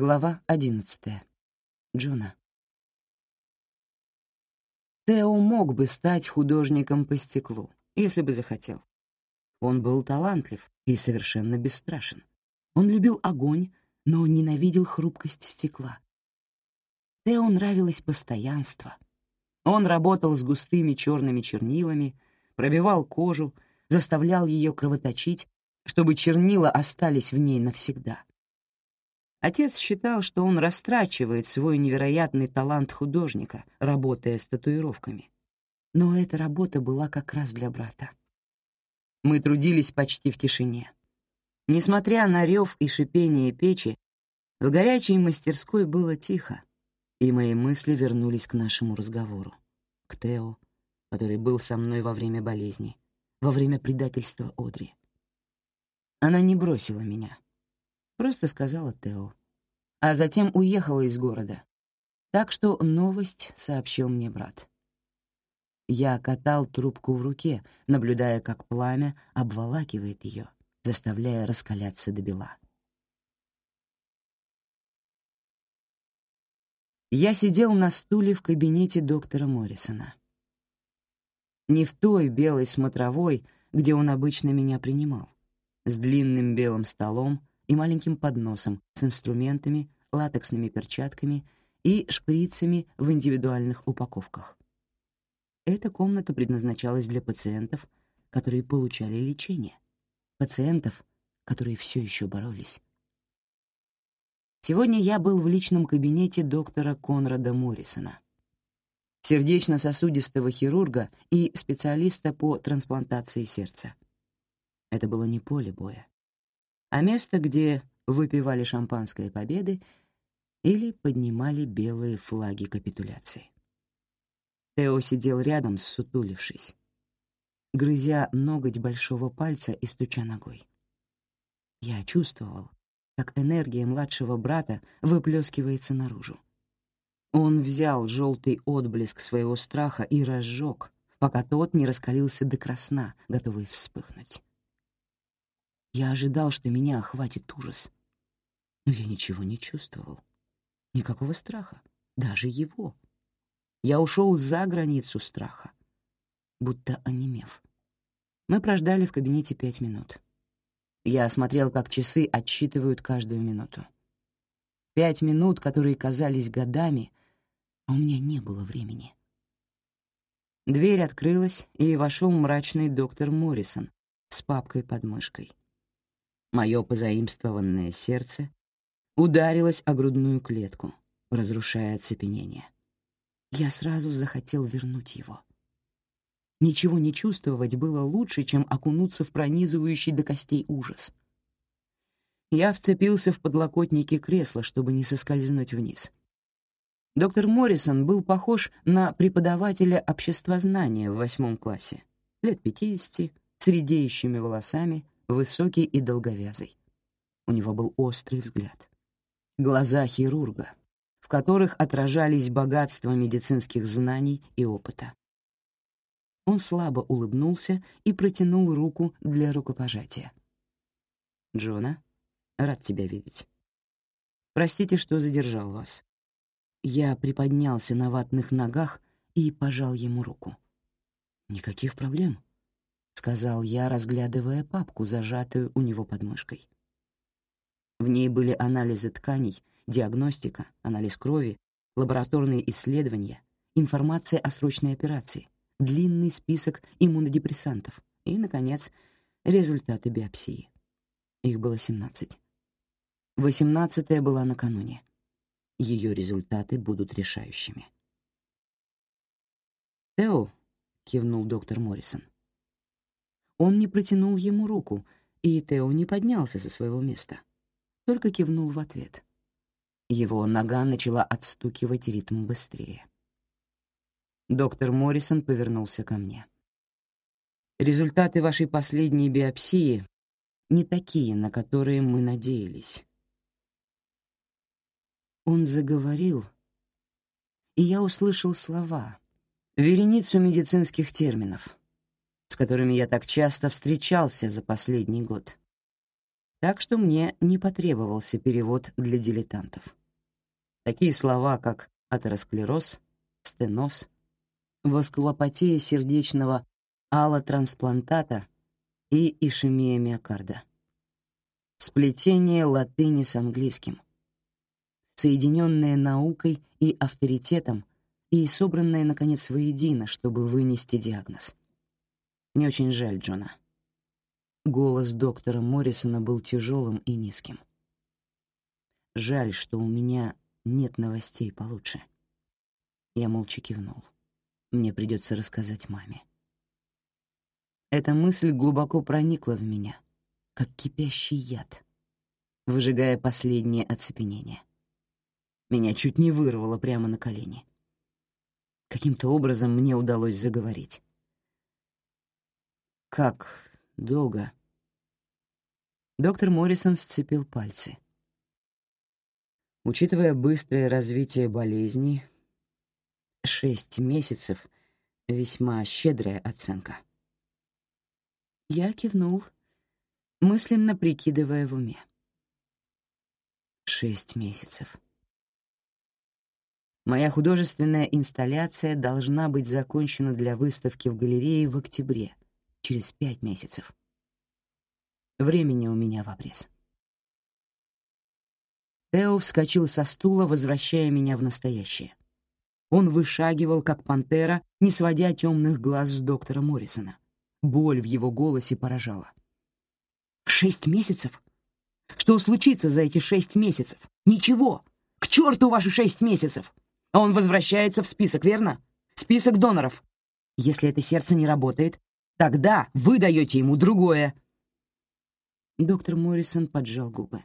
Глава одиннадцатая. Джона. Тео мог бы стать художником по стеклу, если бы захотел. Он был талантлив и совершенно бесстрашен. Он любил огонь, но ненавидел хрупкость стекла. Тео нравилось постоянство. Он работал с густыми черными чернилами, пробивал кожу, заставлял ее кровоточить, чтобы чернила остались в ней навсегда. Отец считал, что он растрачивает свой невероятный талант художника, работая с татуировками. Но эта работа была как раз для брата. Мы трудились почти в тишине. Несмотря на рев и шипение печи, в горячей мастерской было тихо, и мои мысли вернулись к нашему разговору, к Тео, который был со мной во время болезни, во время предательства Одри. Она не бросила меня, Просто сказала Тео. А затем уехала из города. Так что новость сообщил мне брат. Я катал трубку в руке, наблюдая, как пламя обволакивает ее, заставляя раскаляться до бела. Я сидел на стуле в кабинете доктора Моррисона. Не в той белой смотровой, где он обычно меня принимал, с длинным белым столом и маленьким подносом с инструментами, латексными перчатками и шприцами в индивидуальных упаковках. Эта комната предназначалась для пациентов, которые получали лечение, пациентов, которые все еще боролись. Сегодня я был в личном кабинете доктора Конрада Моррисона, сердечно-сосудистого хирурга и специалиста по трансплантации сердца. Это было не поле боя а место, где выпивали шампанское победы или поднимали белые флаги капитуляции. Тео сидел рядом, сутулившись, грызя ноготь большого пальца и стуча ногой. Я чувствовал, как энергия младшего брата выплескивается наружу. Он взял желтый отблеск своего страха и разжег, пока тот не раскалился до красна, готовый вспыхнуть. Я ожидал, что меня охватит ужас. Но я ничего не чувствовал. Никакого страха, даже его. Я ушел за границу страха, будто онемев. Мы прождали в кабинете пять минут. Я осмотрел, как часы отсчитывают каждую минуту. Пять минут, которые казались годами, а у меня не было времени. Дверь открылась, и вошел мрачный доктор Моррисон с папкой под мышкой. Мое позаимствованное сердце ударилось о грудную клетку, разрушая оцепенение. Я сразу захотел вернуть его. Ничего не чувствовать было лучше, чем окунуться в пронизывающий до костей ужас. Я вцепился в подлокотники кресла, чтобы не соскользнуть вниз. Доктор Моррисон был похож на преподавателя обществознания в восьмом классе, лет пятидесяти, с редеющими волосами, высокий и долговязый. У него был острый взгляд. Глаза хирурга, в которых отражались богатство медицинских знаний и опыта. Он слабо улыбнулся и протянул руку для рукопожатия. «Джона, рад тебя видеть. Простите, что задержал вас». Я приподнялся на ватных ногах и пожал ему руку. «Никаких проблем», — сказал я, разглядывая папку, зажатую у него под мышкой. В ней были анализы тканей, диагностика, анализ крови, лабораторные исследования, информация о срочной операции, длинный список иммунодепрессантов и, наконец, результаты биопсии. Их было 17. Восемнадцатая была накануне. Ее результаты будут решающими. «Тео», — кивнул доктор Моррисон, — он не протянул ему руку, и Тео не поднялся со своего места, только кивнул в ответ. Его нога начала отстукивать ритм быстрее. Доктор Моррисон повернулся ко мне. «Результаты вашей последней биопсии не такие, на которые мы надеялись». Он заговорил, и я услышал слова, вереницу медицинских терминов — с которыми я так часто встречался за последний год. Так что мне не потребовался перевод для дилетантов. Такие слова, как атеросклероз, стеноз, васкулопатия сердечного аллотрансплантата и ишемия миокарда. Сплетение латыни с английским. Соединенное наукой и авторитетом и собранное, наконец, воедино, чтобы вынести диагноз. Мне очень жаль Джона. Голос доктора Моррисона был тяжелым и низким. Жаль, что у меня нет новостей получше. Я молча кивнул. Мне придется рассказать маме. Эта мысль глубоко проникла в меня, как кипящий яд, выжигая последнее оцепенение. Меня чуть не вырвало прямо на колени. Каким-то образом мне удалось заговорить. «Как долго?» Доктор Моррисон сцепил пальцы. Учитывая быстрое развитие болезни, шесть месяцев — весьма щедрая оценка. Я кивнул, мысленно прикидывая в уме. Шесть месяцев. Моя художественная инсталляция должна быть закончена для выставки в галерее в октябре, через пять месяцев. Времени у меня в обрез. Тео вскочил со стула, возвращая меня в настоящее. Он вышагивал, как пантера, не сводя темных глаз с доктора Моррисона. Боль в его голосе поражала. «Шесть месяцев? Что случится за эти шесть месяцев? Ничего! К черту ваши шесть месяцев! А он возвращается в список, верно? Список доноров. Если это сердце не работает, тогда вы даете ему другое». Доктор Моррисон поджал губы.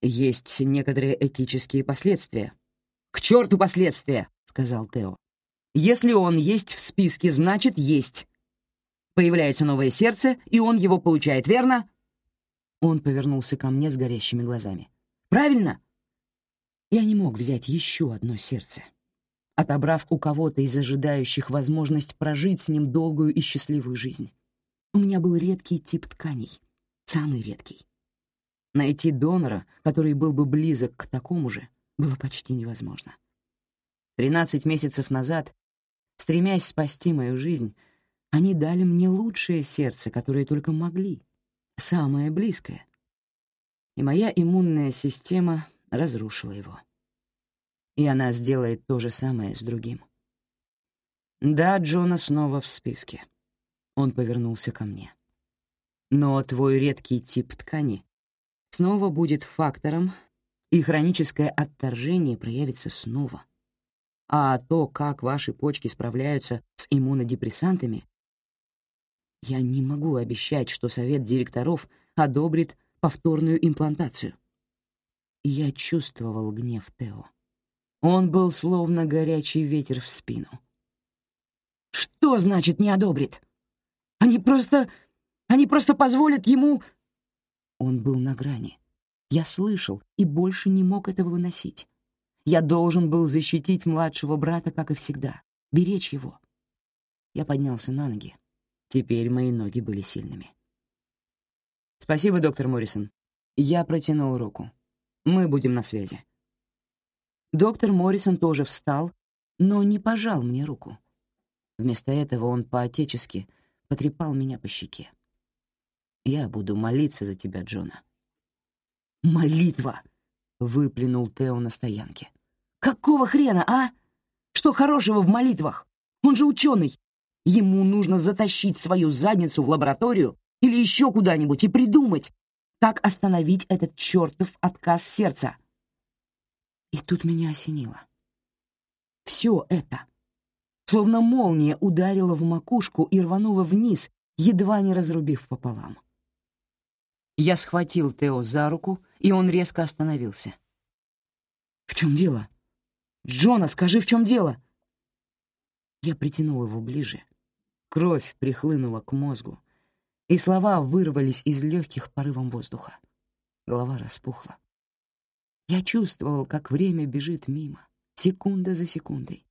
«Есть некоторые этические последствия». «К черту последствия!» — сказал Тео. «Если он есть в списке, значит, есть. Появляется новое сердце, и он его получает, верно?» Он повернулся ко мне с горящими глазами. «Правильно?» Я не мог взять еще одно сердце. Отобрав у кого-то из ожидающих возможность прожить с ним долгую и счастливую жизнь. У меня был редкий тип тканей, самый редкий. Найти донора, который был бы близок к такому же, было почти невозможно. Тринадцать месяцев назад, стремясь спасти мою жизнь, они дали мне лучшее сердце, которое только могли, самое близкое. И моя иммунная система разрушила его. И она сделает то же самое с другим. Да, Джона снова в списке. Он повернулся ко мне. Но твой редкий тип ткани снова будет фактором, и хроническое отторжение проявится снова. А то, как ваши почки справляются с иммунодепрессантами, я не могу обещать, что совет директоров одобрит повторную имплантацию. Я чувствовал гнев Тео. Он был словно горячий ветер в спину. «Что значит не одобрит? Они просто... они просто позволят ему...» Он был на грани. Я слышал и больше не мог этого выносить. Я должен был защитить младшего брата, как и всегда, беречь его. Я поднялся на ноги. Теперь мои ноги были сильными. «Спасибо, доктор Моррисон». Я протянул руку. «Мы будем на связи». Доктор Моррисон тоже встал, но не пожал мне руку. Вместо этого он по-отечески потрепал меня по щеке. «Я буду молиться за тебя, Джона». «Молитва!» — выплюнул Тео на стоянке. «Какого хрена, а? Что хорошего в молитвах? Он же ученый, Ему нужно затащить свою задницу в лабораторию или еще куда-нибудь и придумать, как остановить этот чертов отказ сердца. И тут меня осенило. Все это, словно молния, ударила в макушку и рванула вниз, едва не разрубив пополам. Я схватил Тео за руку, и он резко остановился. «В чем дело? Джона, скажи, в чем дело?» Я притянул его ближе, Кровь прихлынула к мозгу, и слова вырвались из легких порывом воздуха. Голова распухла. Я чувствовал, как время бежит мимо, секунда за секундой.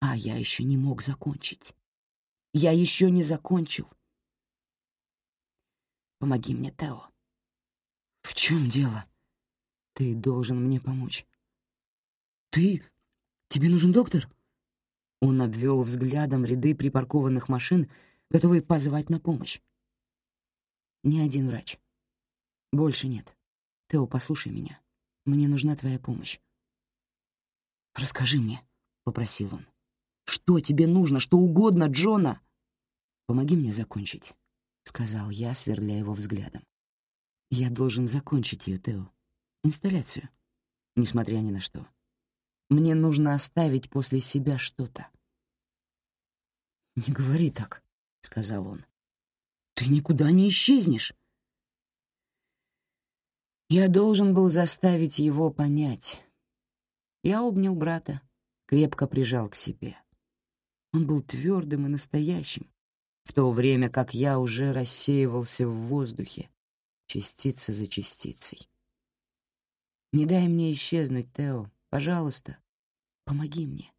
А я еще не мог закончить. Я еще не закончил. Помоги мне, Тео. «В чем дело? Ты должен мне помочь». «Ты? Тебе нужен доктор?» Он обвел взглядом ряды припаркованных машин, готовые позвать на помощь. «Ни один врач. Больше нет. Тео, послушай меня. Мне нужна твоя помощь». «Расскажи мне», — попросил он. «Что тебе нужно? Что угодно, Джона?» «Помоги мне закончить», — сказал я, сверля его взглядом. «Я должен закончить ее, Тео. Инсталляцию. Несмотря ни на что. Мне нужно оставить после себя что-то». «Не говори так», — сказал он. «Ты никуда не исчезнешь». Я должен был заставить его понять. Я обнял брата, крепко прижал к себе. Он был твердым и настоящим, в то время как я уже рассеивался в воздухе, частица за частицей. «Не дай мне исчезнуть, Тео, пожалуйста, помоги мне».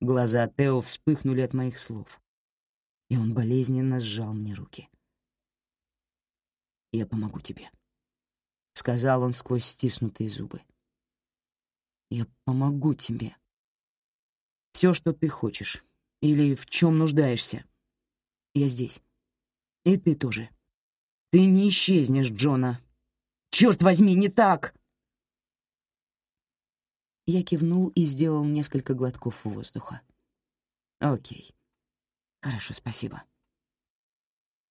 Глаза Тео вспыхнули от моих слов, и он болезненно сжал мне руки. «Я помогу тебе», — сказал он сквозь стиснутые зубы. «Я помогу тебе. Все, что ты хочешь, или в чем нуждаешься, я здесь. И ты тоже. Ты не исчезнешь, Джона. Черт возьми, не так!» Я кивнул и сделал несколько глотков воздуха. «Окей. Хорошо, спасибо.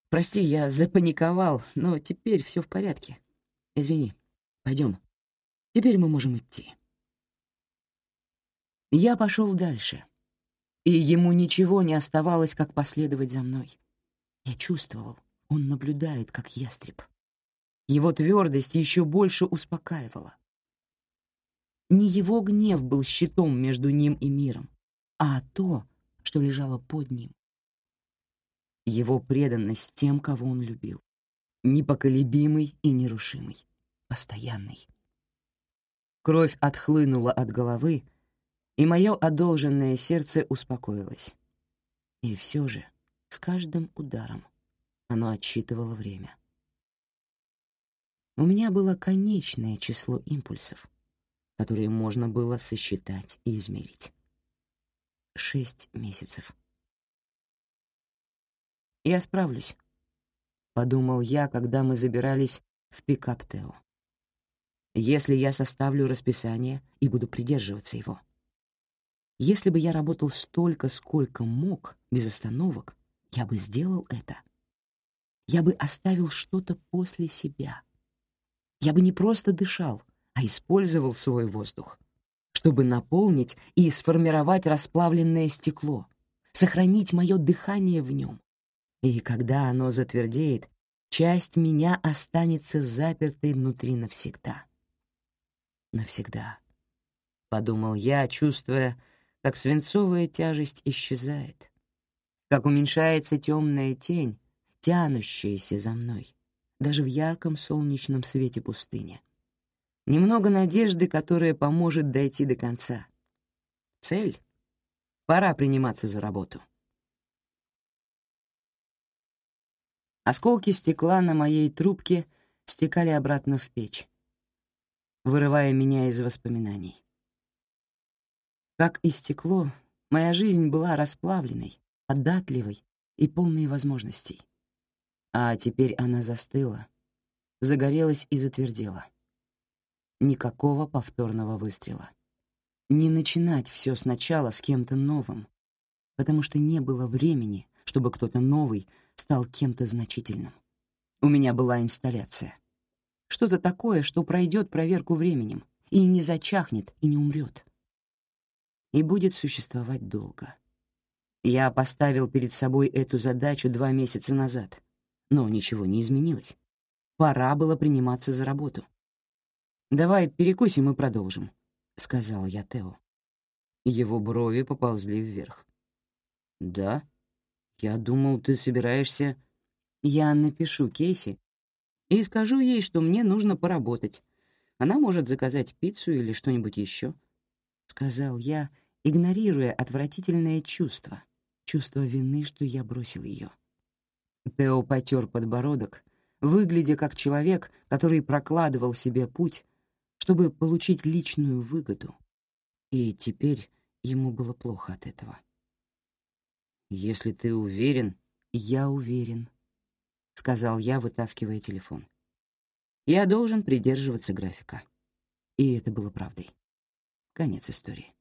Прости, я запаниковал, но теперь все в порядке. Извини. Пойдем. Теперь мы можем идти». Я пошел дальше и ему ничего не оставалось, как последовать за мной. Я чувствовал, он наблюдает, как ястреб. Его твердость еще больше успокаивала. Не его гнев был щитом между ним и миром, а то, что лежало под ним. Его преданность тем, кого он любил. Непоколебимый и нерушимый, постоянный. Кровь отхлынула от головы, и мое одолженное сердце успокоилось. И все же с каждым ударом оно отсчитывало время. У меня было конечное число импульсов, которые можно было сосчитать и измерить. Шесть месяцев. «Я справлюсь», — подумал я, когда мы забирались в пикап Тео. «Если я составлю расписание и буду придерживаться его». Если бы я работал столько, сколько мог, без остановок, я бы сделал это. Я бы оставил что-то после себя. Я бы не просто дышал, а использовал свой воздух, чтобы наполнить и сформировать расплавленное стекло, сохранить мое дыхание в нем. И когда оно затвердеет, часть меня останется запертой внутри навсегда. Навсегда, — подумал я, чувствуя, как свинцовая тяжесть исчезает, как уменьшается темная тень, тянущаяся за мной, даже в ярком солнечном свете пустыни. Немного надежды, которая поможет дойти до конца. Цель — пора приниматься за работу. Осколки стекла на моей трубке стекали обратно в печь, вырывая меня из воспоминаний. Как и стекло, моя жизнь была расплавленной, отдатливой и полной возможностей. А теперь она застыла, загорелась и затвердела. Никакого повторного выстрела. Не начинать все сначала с кем-то новым, потому что не было времени, чтобы кто-то новый стал кем-то значительным. У меня была инсталляция. Что-то такое, что пройдет проверку временем и не зачахнет и не умрет и будет существовать долго. Я поставил перед собой эту задачу два месяца назад, но ничего не изменилось. Пора было приниматься за работу. «Давай перекусим и продолжим», — сказал я Тео. Его брови поползли вверх. «Да? Я думал, ты собираешься...» «Я напишу Кейси и скажу ей, что мне нужно поработать. Она может заказать пиццу или что-нибудь еще», — сказал я, игнорируя отвратительное чувство, чувство вины, что я бросил ее. Тео потер подбородок, выглядя как человек, который прокладывал себе путь, чтобы получить личную выгоду. И теперь ему было плохо от этого. «Если ты уверен...» «Я уверен», — сказал я, вытаскивая телефон. «Я должен придерживаться графика». И это было правдой. Конец истории.